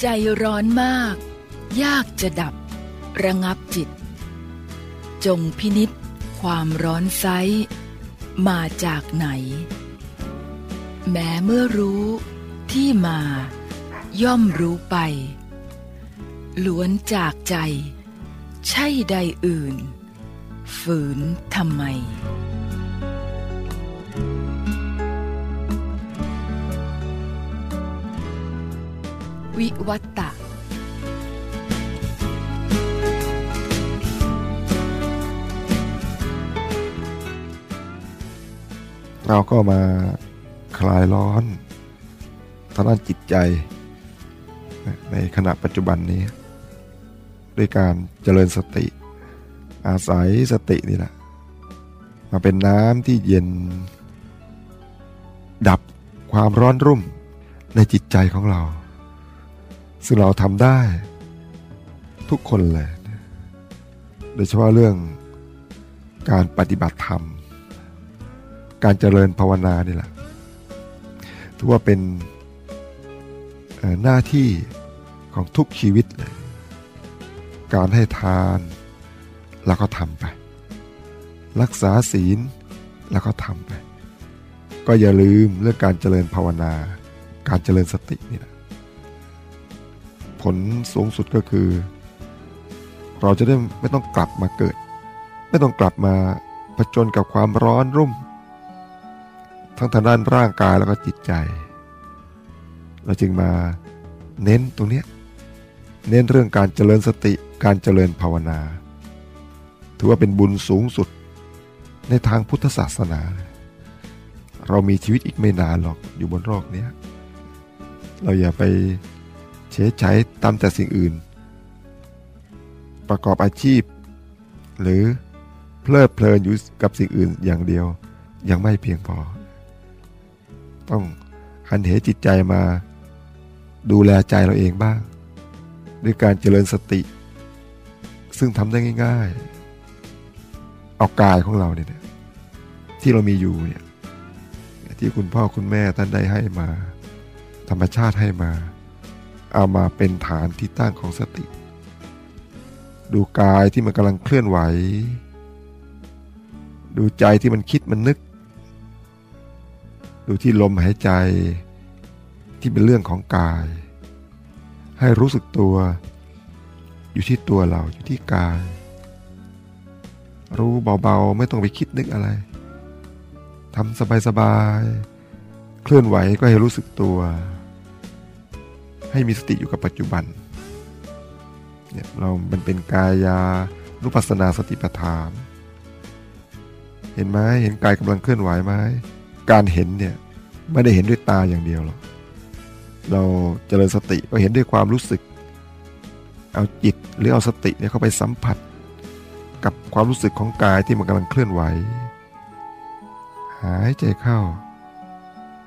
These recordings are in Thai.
ใจร้อนมาก ยากจะดับ ระงับจิต จงพินิษความร้อนไซมาจากไหน แม้เมื่อรู้ที่มา ย่อมรู้ไป ล้วนจากใจ ใช่ใดอื่น ฝืนทำไม วิวัตตะ เราก็มาคลายร้อนทางด้านจิตใจ ในขณะปัจจุบันนี้ ด้วยการเจริญสติ อาศัยสตินี่แหละมาเป็นน้ำที่เย็น ดับความร้อนรุ่มในจิตใจของเรา ซึ่งเราทำได้ ทุกคนเลยโดยเฉพาะเรื่องการปฏิบัติธรรม การเจริญภาวนานี่แหละถือว่าเป็นหน้าที่ของทุกชีวิตเลย การให้ทานแล้วก็ทำไป รักษาศีลแล้วก็ทำไป ก็อย่าลืมเรื่องการเจริญภาวนา การเจริญสตินี่แหละ ลสูงสุดก็คือ เราจะได้ไม่ต้องกลับมาเกิด ไม่ต้องกลับมาผจญกับความร้อนรุ่ม ทั้งทางด้านร่างกายแล้วก็จิตใจ เราจึงมาเน้นตรงนี้เน้นเรื่องการเจริญสติการเจริญภาวนา ถือว่าเป็นบุญสูงสุดในทางพุทธศาสนา เรามีชีวิตอีกไม่นานหรอกอยู่บนโลกนี้เราอย่าไป เฉยใช้ตามแต่สิ่งอื่น ประกอบอาชีพ หรือเพลิดเพลินอยู่กับสิ่งอื่นอย่างเดียว ยังไม่เพียงพอ ต้องหันเหจิตใจมาดูแลใจเราเองบ้าง ด้วยการเจริญสติ ซึ่งทำได้ง่าย ๆ เอากายของเราเนี่ยที่เรามีอยู่เนี่ยที่คุณพ่อคุณแม่ท่านได้ให้มา ธรรมชาติให้มา เอามาเป็นฐานที่ตั้งของสติ ดูกายที่มันกำลังเคลื่อนไหว ดูใจที่มันคิดมันนึก ดูที่ลมหายใจที่เป็นเรื่องของกาย ให้รู้สึกตัว อยู่ที่ตัวเราอยู่ที่กาย รู้เบาๆ ไม่ต้องไปคิดนึกอะไรทำสบายๆ เคลื่อนไหวก็ให้รู้สึกตัว ให้มีสติอยู่กับปัจจุบันเนี่ยเรามันเป็นกายานุปัสสนาสติปัฏฐาน เห็นไหมเห็นกายกำลังเคลื่อนไหวไหมการเห็นเนี่ยไม่ได้เห็นด้วยตาอย่างเดียวหรอกเราเจริญสติก็เห็นด้วยความรู้สึก เอาจิตหรือเอาสติเนี่ยเข้าไปสัมผัส กับความรู้สึกของกายที่มันกำลังเคลื่อนไหว หายใจเข้า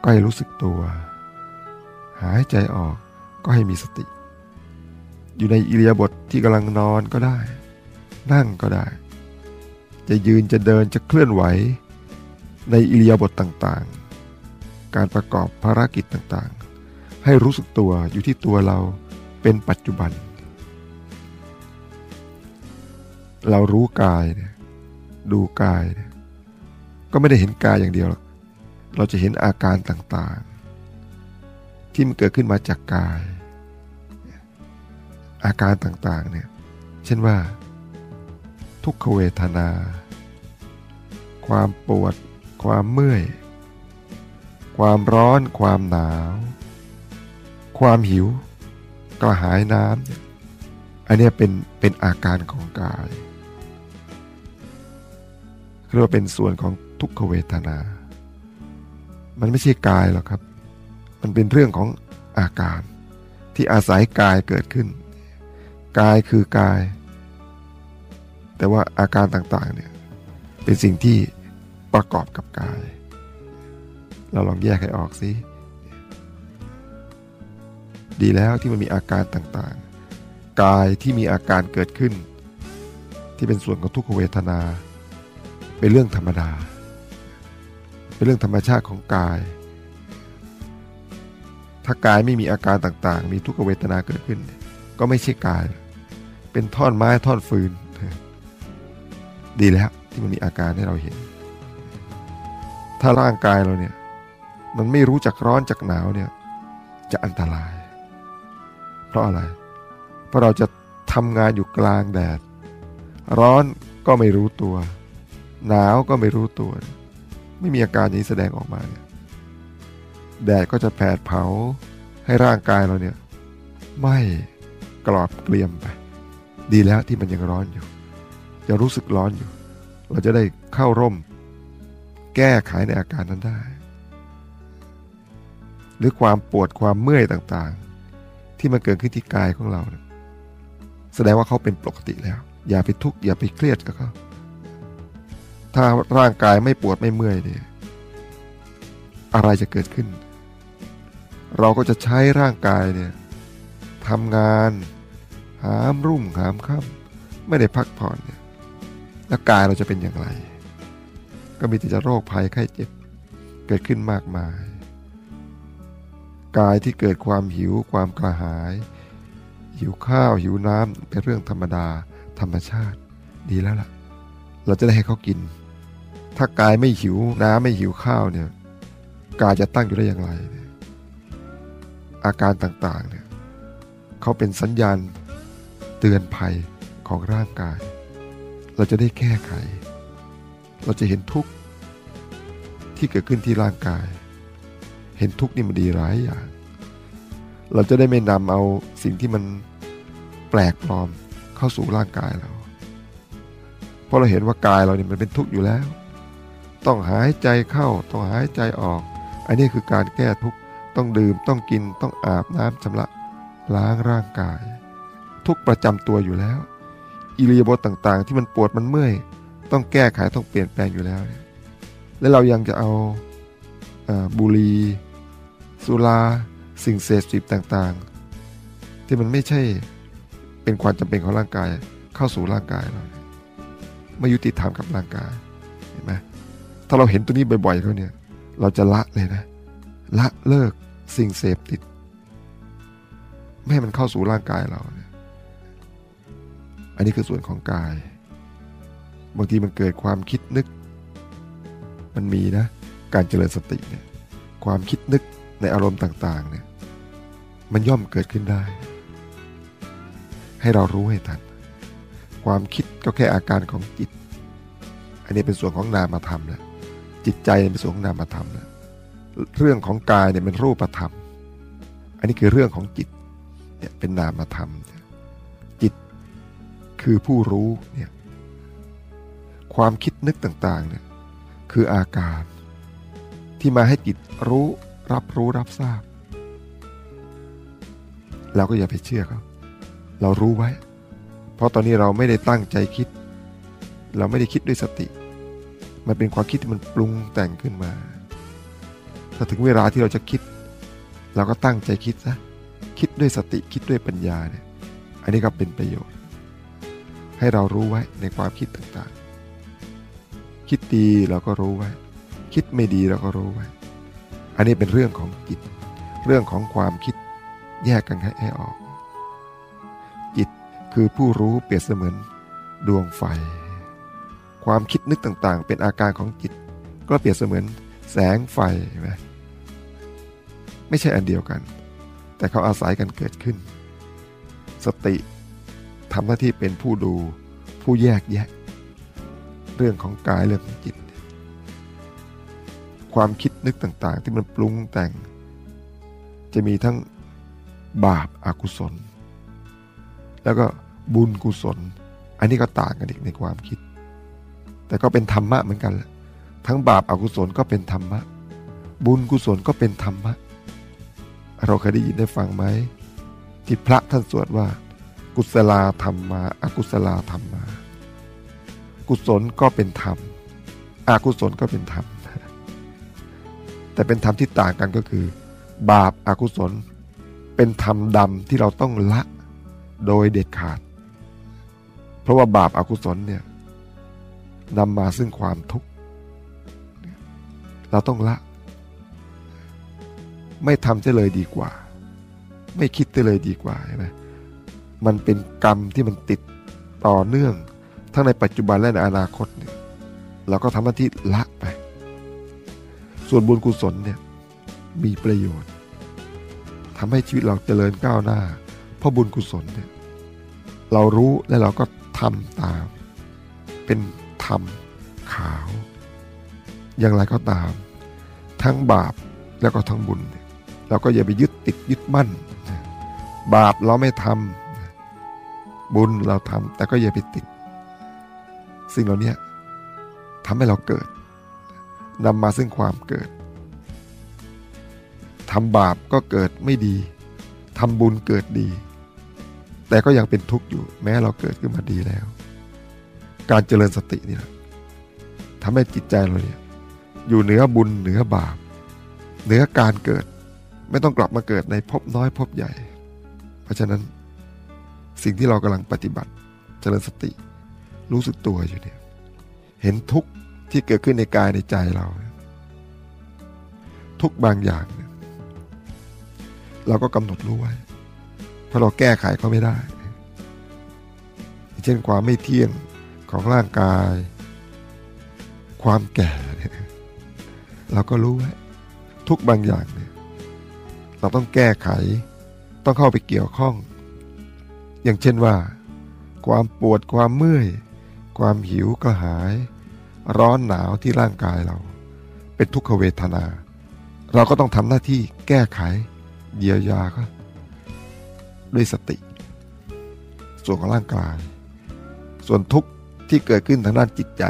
ก็ให้รู้สึกตัว หายใจออก ก็ให้มีสติ อยู่ในอิริยาบถทที่กำลังนอนก็ได้ นั่งก็ได้ จะยืนจะเดินจะเคลื่อนไหว ในอิริยาบถต่างๆ การประกอบภารกิจต่างๆ ให้รู้สึกตัวอยู่ที่ตัวเราเป็นปัจจุบัน เรารู้กายเนี่ยดูกายเนี่ยก็ไม่ได้เห็นกายอย่างเดียวหรอก เราจะเห็นอาการต่างๆ ที่มันเกิดขึ้นมาจากกาย อาการต่างๆเนี่ยเช่นว่า ทุกขเวทนา ความปวด ความเมื่อย ความร้อน ความหนาว ความหิว กระหายน้ำอันนี้เป็นเป็นอาการของกายเรียกว่าเป็นส่วนของทุกขเวทนา มันไม่ใช่กายหรอกครับ มันเป็นเรื่องของอาการ ที่อาศัยกายเกิดขึ้น กายคือกาย แต่ว่าอาการต่างๆเนี่ยเป็นสิ่งที่ประกอบกับกาย เราลองแยกให้ออกสิดีแล้วที่มันมีอาการต่างๆ กายที่มีอาการเกิดขึ้น ที่เป็นส่วนของทุกขเวทนา เป็นเรื่องธรรมดา เป็นเรื่องธรรมชาติของกาย ถ้ากายไม่มีอาการต่างๆ มีทุกขเวทนาเกิดขึ้น ก็ไม่ใช่กาย เป็นท่อนไม้ท่อนฟืน ดีแล้วที่มันมีอาการให้เราเห็น ถ้าร่างกายเราเนี่ย มันไม่รู้จักร้อนจักหนาวเนี่ย จะอันตราย เพราะอะไร เพราะเราจะทำงานอยู่กลางแดด ร้อนก็ไม่รู้ตัว หนาวก็ไม่รู้ตัว ไม่มีอาการอย่างนี้แสดงออกมาเนี่ย แดดก็จะแผดเผาให้ร่างกายเราเนี่ยไม่กรอบเกลียมไป ดีแล้วที่มันยังร้อนอยู่ จะรู้สึกร้อนอยู่ เราจะได้เข้าร่ม แก้ไขในอาการนั้นได้ หรือความปวดความเมื่อยต่างๆ ที่มันเกิดขึ้นที่กายของเราเนี่ยแสดงว่าเขาเป็นปกติแล้ว อย่าไปทุกข์อย่าไปเครียดกับเขาถ้าร่างกายไม่ปวดไม่เมื่อยเนี่ยอะไรจะเกิดขึ้น เราก็จะใช้ร่างกายเนี่ยทำงานหามรุ่มหามค่ำไม่ได้พักผ่อนเนี่ยแล้วกายเราจะเป็นอย่างไร ก็มีแต่จะโรคภัยไข้เจ็บเกิดขึ้นมากมาย กายที่เกิดความหิวความกระหาย หิวข้าวหิวน้ำเป็นเรื่องธรรมดาธรรมชาติดีแล้วล่ะ เราจะได้ให้เขากิน ถ้ากายไม่หิวน้ำไม่หิวข้าวเนี่ยกายจะตั้งอยู่ได้อย่างไร อาการต่างๆเนี่ยเขาเป็นสัญญาณเตือนภัยของร่างกาย เราจะได้แก้ไข เราจะเห็นทุกข์ที่เกิดขึ้นที่ร่างกาย เห็นทุกข์นี่มันดีร้ายอย่าง เราจะได้ไม่นำเอาสิ่งที่มันแปลกปลอมเข้าสู่ร่างกายเรา เพราะเราเห็นว่ากายเราเนี่ยมันเป็นทุกข์อยู่แล้ว ต้องหายใจเข้า ต้องหายใจออก อันนี้คือการแก้ทุกข์ ต้องดื่มต้องกินต้องอาบน้ำชำระล้างร่างกาย ทุกประจำตัวอยู่แล้ว อิริยาบถต่างๆ ที่มันปวดมันเมื่อย ต้องแก้ไขต้องเปลี่ยนแปลงอยู่แล้ว แล้วเรายังจะเอาบุหรี่สุราสิ่งเสพติดต่างๆ ที่มันไม่ใช่เป็นความจำเป็นของร่างกายเข้าสู่ร่างกายเราไม่ยุติธรรมกับร่างกายเห็นไหมถ้าเราเห็นตัวนี้บ่อยๆเขาเนี่ย เราจะละเลยนะ ละเลิกสิ่งเสพติด ไม่ให้มันเข้าสู่ร่างกายเราเนี่ยอันนี้คือส่วนของกาย บางทีมันเกิดความคิดนึก มันมีนะ การเจริญสติเนี่ยความคิดนึกในอารมณ์ต่างๆเนี่ยมันย่อมเกิดขึ้นได้ ให้เรารู้ให้ทัน ความคิดก็แค่อาการของจิต อันนี้เป็นส่วนของนามธรรมแล้วจิตใจเป็นส่วนของนามธรรมแล้ว เรื่องของกายเนี่ยเป็นรูปธรรม อันนี้คือเรื่องของจิตเนี่ยเป็นนามธรรม จิตคือผู้รู้เนี่ยความคิดนึกต่างๆเนี่ยคืออาการที่มาให้จิตรู้รับรู้รับทราบ เราก็อย่าไปเชื่อเขาเรารู้ไว้ เพราะตอนนี้เราไม่ได้ตั้งใจคิด เราไม่ได้คิดด้วยสติ มันเป็นความคิดที่มันปรุงแต่งขึ้นมา ถ้าถึงเวลาที่เราจะคิด เราก็ตั้งใจคิดซะคิดด้วยสติคิดด้วยปัญญาเนี่ยอันนี้ก็เป็นประโยชน์ ให้เรารู้ไว้ในความคิดต่างๆ คิดดีเราก็รู้ไว้ คิดไม่ดีเราก็รู้ไว้ อันนี้เป็นเรื่องของจิต เรื่องของความคิดแยกกันให้ออก จิตคือผู้รู้เปรียบเสมือนดวงไฟ ความคิดนึกต่างๆ เป็นอาการของจิต ก็เปรียบเสมือนแสงไฟไหม ไม่ใช่อันเดียวกัน แต่เขาอาศัยกันเกิดขึ้น สติทำหน้าที่เป็นผู้ดู ผู้แยกแยะ เรื่องของกายเรื่องของจิต ความคิดนึกต่างๆ ที่มันปรุงแต่ง จะมีทั้งบาปอากุศล แล้วก็บุญกุศล อันนี้ก็ต่างกันอีกในความคิด แต่ก็เป็นธรรมะเหมือนกันแหละทั้งบาปอากุศลก็เป็นธรรมะ บุญกุศลก็เป็นธรรมะ เราเคยได้ยินได้ฟังไหมที่พระท่านสวดว่า กุศลาธรรมมาอากุศลาธรรมมา กุศลก็เป็นธรรมอากุศลก็เป็นธรรมแต่เป็นธรรมที่ต่างกันก็คือ บาปอากุศล เป็นธรรมดำที่เราต้องละโดยเด็ดขาด เพราะว่าบาปอากุศลเนี่ยนำมาซึ่งความทุกข์เราต้องละ ไม่ทำจะเลยดีกว่า ไม่คิดได้เลยดีกว่าใช่ไหมมันเป็นกรรมที่มันติดต่อเนื่อง ทั้งในปัจจุบันและในอนาคตเนี่ยเราก็ทำหน้าที่ละไป ส่วนบุญกุศลเนี่ยมีประโยชน์ทำให้ชีวิตเราเจริญก้าวหน้า เพราะบุญกุศลเนี่ยเรารู้และเราก็ทำตาม เป็นธรรมขาว อย่างไรก็ตาม ทั้งบาปแล้วก็ทั้งบุญเนี่ย เราก็อย่าไปยึดติดยึดมั่น บาปเราไม่ทำบุญเราทำแต่ก็อย่าไปติด สิ่งเหล่านี้ทำให้เราเกิดนำมาซึ่งความเกิดทำบาปก็เกิดไม่ดีทำบุญเกิดดี แต่ก็ยังเป็นทุกข์อยู่แม้เราเกิดขึ้นมาดีแล้ว การเจริญสตินี่แหละทำให้จิตใจเราเนี่ยอยู่เหนือบุญเหนือบาป เหนือการเกิด ไม่ต้องกลับมาเกิดในภพน้อยภพใหญ่ เพราะฉะนั้นสิ่งที่เรากำลังปฏิบัติเจริญสติ รู้สึกตัวอยู่เนี่ยเห็นทุกข์ที่เกิดขึ้นในกายในใจเรา ทุกบางอย่างเนี่ยเราก็กำหนดรู้ไว้เพราะเราแก้ไขเขาไม่ได้ เช่นความไม่เที่ยงของร่างกาย ความแก่เนี่ยเราก็รู้ไว้ทุกบางอย่างเนี่ย เราต้องแก้ไข ต้องเข้าไปเกี่ยวข้อง อย่างเช่นว่า ความปวดความเมื่อย ความหิวกระหาย ร้อนหนาวที่ร่างกายเรา เป็นทุกขเวทนา เราก็ต้องทำหน้าที่แก้ไข เยียวยาก็ด้วยสติ ส่วนของร่างกาย ส่วนทุกข์ที่เกิดขึ้นทางด้านจิตใจ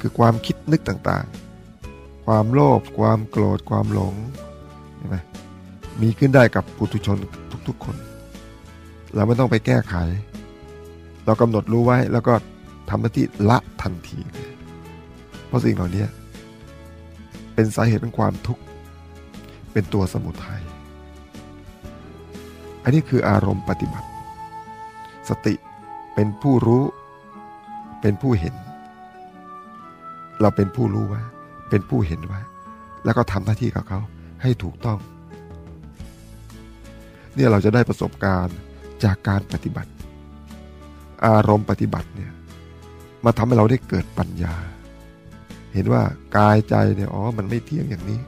คือความคิดนึกต่างๆ ความโลภความโกรธความหลง ช่ไหมมีขึ้นได้กับปุถุชนทุก ๆ คน เราไม่ต้องไปแก้ไข เรากำหนดรู้ไว้แล้วก็ทำหน้าที่ละทันที เพราะสิ่งเหล่านี้เป็นสาเหตุของความทุกข์ เป็นตัวสมุทยัยอันนี้คืออารมณ์ปฏิบัติ สติเป็นผู้รู้ เป็นผู้เห็น เราเป็นผู้รู้ไว้เป็นผู้เห็นไว้แล้วก็ทำหน้าที่กับเขา ให้ถูกต้อง เนี่ยเราจะได้ประสบการณ์จากการปฏิบัติ อารมณ์ปฏิบัติเนี่ยมาทำให้เราได้เกิดปัญญา เห็นว่ากายใจเนี่ยอ๋อมันไม่เที่ยงอย่างนี้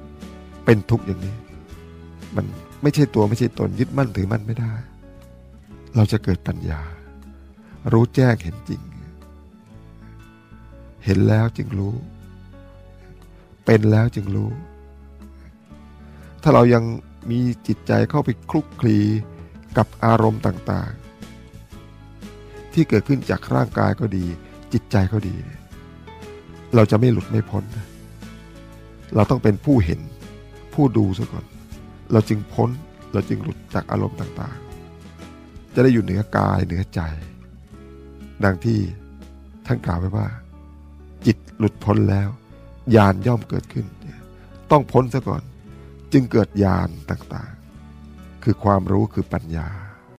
เป็นทุกข์อย่างนี้ มันไม่ใช่ตัวไม่ใช่ตนยึดมั่นถือมั่นไม่ได้ เราจะเกิดปัญญา รู้แจ้งเห็นจริง เห็นแล้วจึงรู้ เป็นแล้วจึงรู้ ถ้าเรายังมีจิตใจเข้าไปคลุกคลีกับอารมณ์ต่างๆ ที่เกิดขึ้นจากร่างกายก็ดี จิตใจก็ดี เราจะไม่หลุดไม่พ้น เราต้องเป็นผู้เห็นผู้ดูซะก่อน เราจึงพ้นเราจึงหลุดจากอารมณ์ต่างๆ จะได้อยู่เหนือกายเหนือใจ ดังที่ท่านกล่าวไว้ว่า จิตหลุดพ้นแล้วญาณย่อมเกิดขึ้น ต้องพ้นซะก่อน จึงเกิดญาณต่างๆ คือความรู้คือปัญญา